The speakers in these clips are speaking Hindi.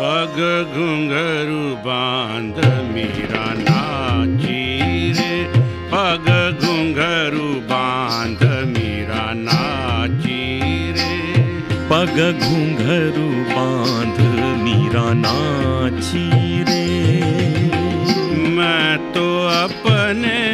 पग घुंघरू बांध मीरा नाची रे पग घुंघरू बांध मीरा नाची रे पग घुंघरू बांध मीरा नाची ne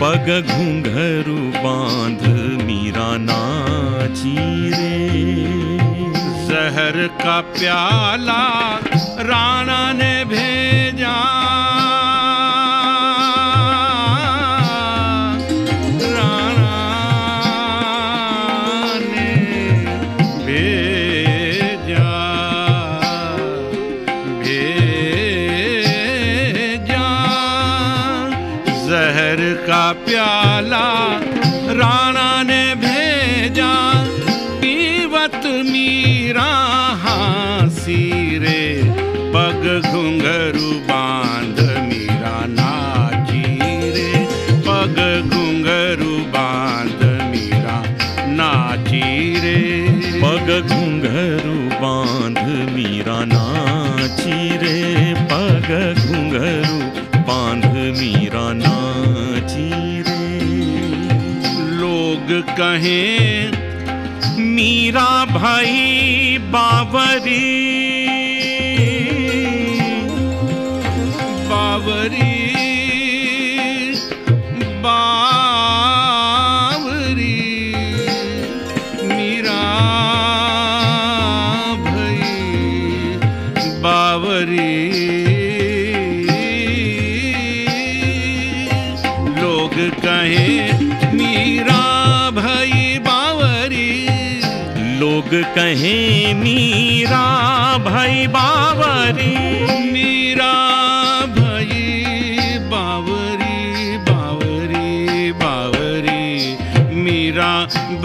पग घुंघरू बांध मीरा नाची रे जहर का प्याला राणा ने भेजा मीरा हासी रे पग घुंघरू बाँध मीरा नाची रे पग घुंघरू बाँध मीरा नाची रे पग घुंघरू बाँध मीरा नाची रे पग घुंघरू बाँध मीरा नाची रे लोग कहें मीरा भाई बावरी। लोग कहें मीरा भाई बावरी। मीरा भई बावरी बावरी बावरी। मीरा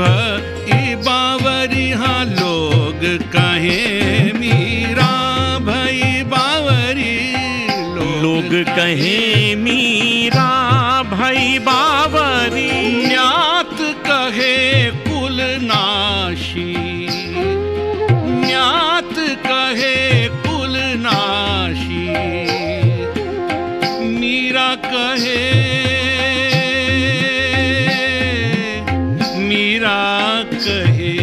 भई बावरी। हाँ लोग कहें मीरा भई बावरी। लोग कहें मीरा कहे, मीरा कहे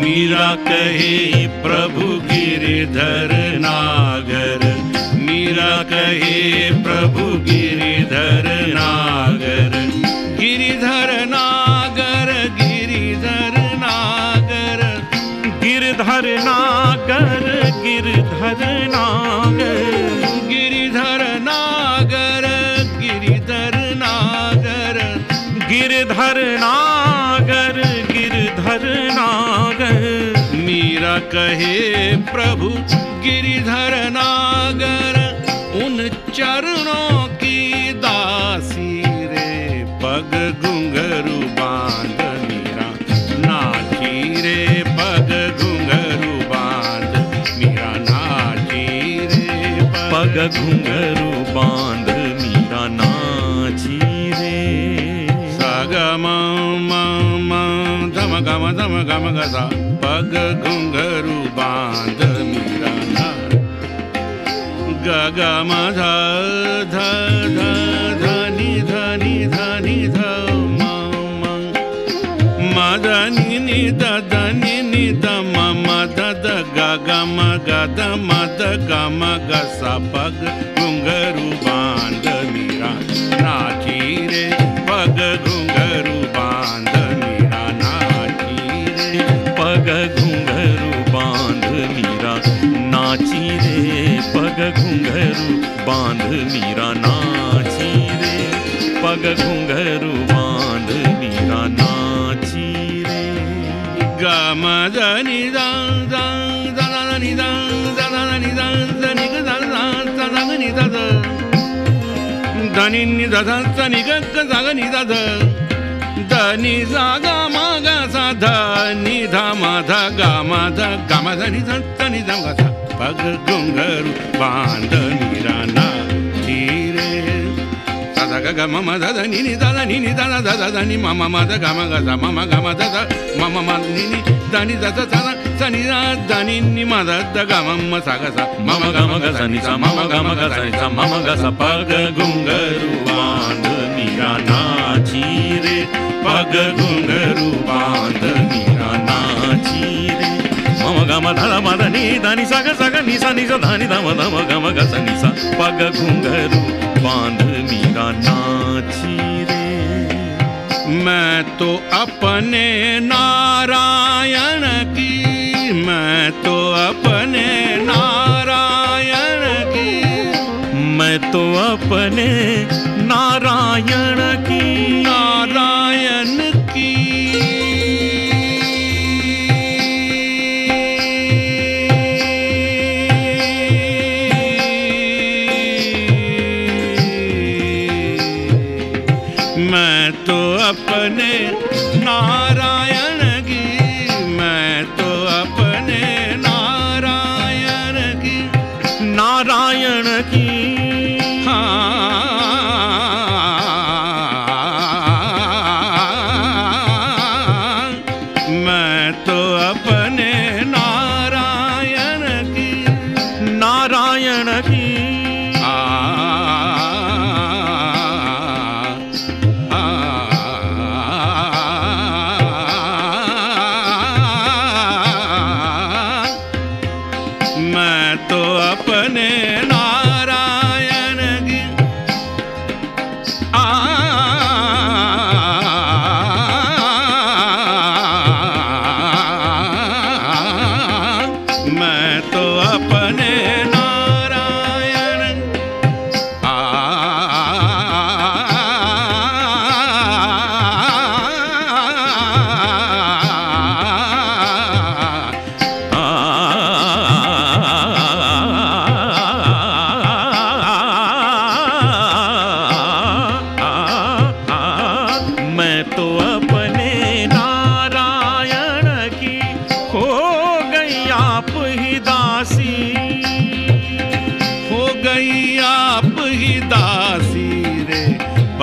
मीरा कहे, प्रभु गिरिधर नागर, मीरा कहे, प्रभु गिरिधर नागर गिरिधर नागर गिरिधर नागर, गिरधर नागर गिरधर नागर। नागर गिरधर नागर। मीरा कहे, प्रभु, गिरिधर नागर, उन चरणों की दासी रे। पग घुंघरू बाँध मीरा, नाची रे, पग घुंघरू बाँध। मीरा नाची रे, पग घुंघरू बाँध। गम गम गसा पग घुंघरू बाँध मीरा नाच गगम ध ध ध धनि धनि धनि ध म म। मदनि नि द धनि नि द म म द द ग ग, म, ग द म द ग, म, ग, सा पग घुंघरू बाँध बांध मीरा नाची रे पग घुंघरू बांध मीरा नाची रे ग म द नि द द द द नि द द द नि द द नि ग the the the the ni da da da ni ni da da sa ni ga ga sa ga ni da da da ni sa ga ma ga sa da ni da ma da ga ma da ga ma ನೀರೇ ಸದ ಗಗ ಮಮ ದದ ನಿನಿ ದದ ನಿನಿ ದನ ದದ ಧನಿ ಮಮ ಮದ ಗಮ ಗದ ಮಮ ಗಮ ದದ ಮಮ ಮದ ನಿನಿ ಧನಿ ದದ ಸನ ಸನಿ ಧನಿ ನಿ ಮದ ದ ಗಮ ಮ ಸಗ ಸ ಮಮ ಗಮ ಗ ಸನಿ ಸ ಮಮ ಗಮ ಗ ಸನಿ ಸ ಮಮ ಗ ಸ ಪಗ ಗುಂಗರು ವಾಂದ ನಿಯ ನಾಚಿ ರೇ ಪಗ ಗುಂಗರು ವಾಂದ మమ గమ ధర మద నీ దని సగ సగ ని స ని స ధని ధమ ధమ గమ గ స ని స పగ గుంగరు బాంధ మీరా నాచి రే मैं तो अपने नारायण की मैं तो अपने नारायण की मैं तो अपने नारायण की नारायण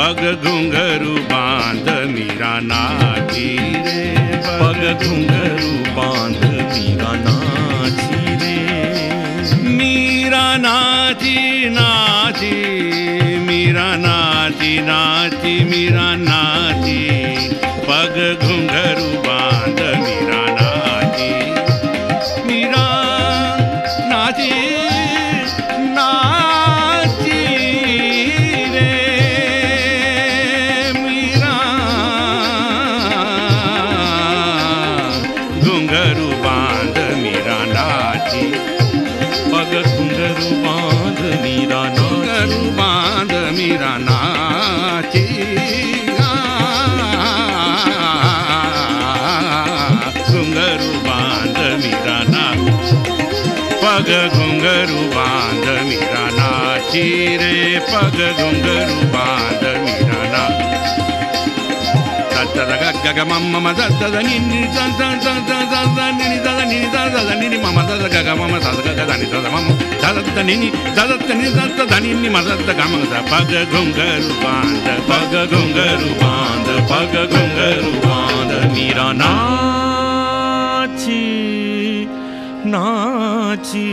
पग घुंघरू बांध मीरा नाची रे। पग घुंघरू बांध मीरा नाची रे। मीरा नाची नाची मीरा नाची नाची मीरा नाची। पग घुंघरू घुंघरू बाँध मीरा नाची। पग घुंघरू बाँध मीरा नाची। घुंघरू बाँध मीरा नाची। घुंघरू बाँध मीरा ना पग घुंघरू बाँध मीरा नाची रे। पग घुंघरू बाँध मीरा దద గగ మమ్మ మద దద నిని దద దద దద నిని దద నిని దద దద నిని మమ దద గగ మమ దద గగ దని దద మమ దద దద నిని దద దద నిని దద దద నిని మద దద గమ ద పగ గొంగరు బాంద పగ గొంగరు బాంద పగ గొంగరు బాంద మీరా నాచి నాచి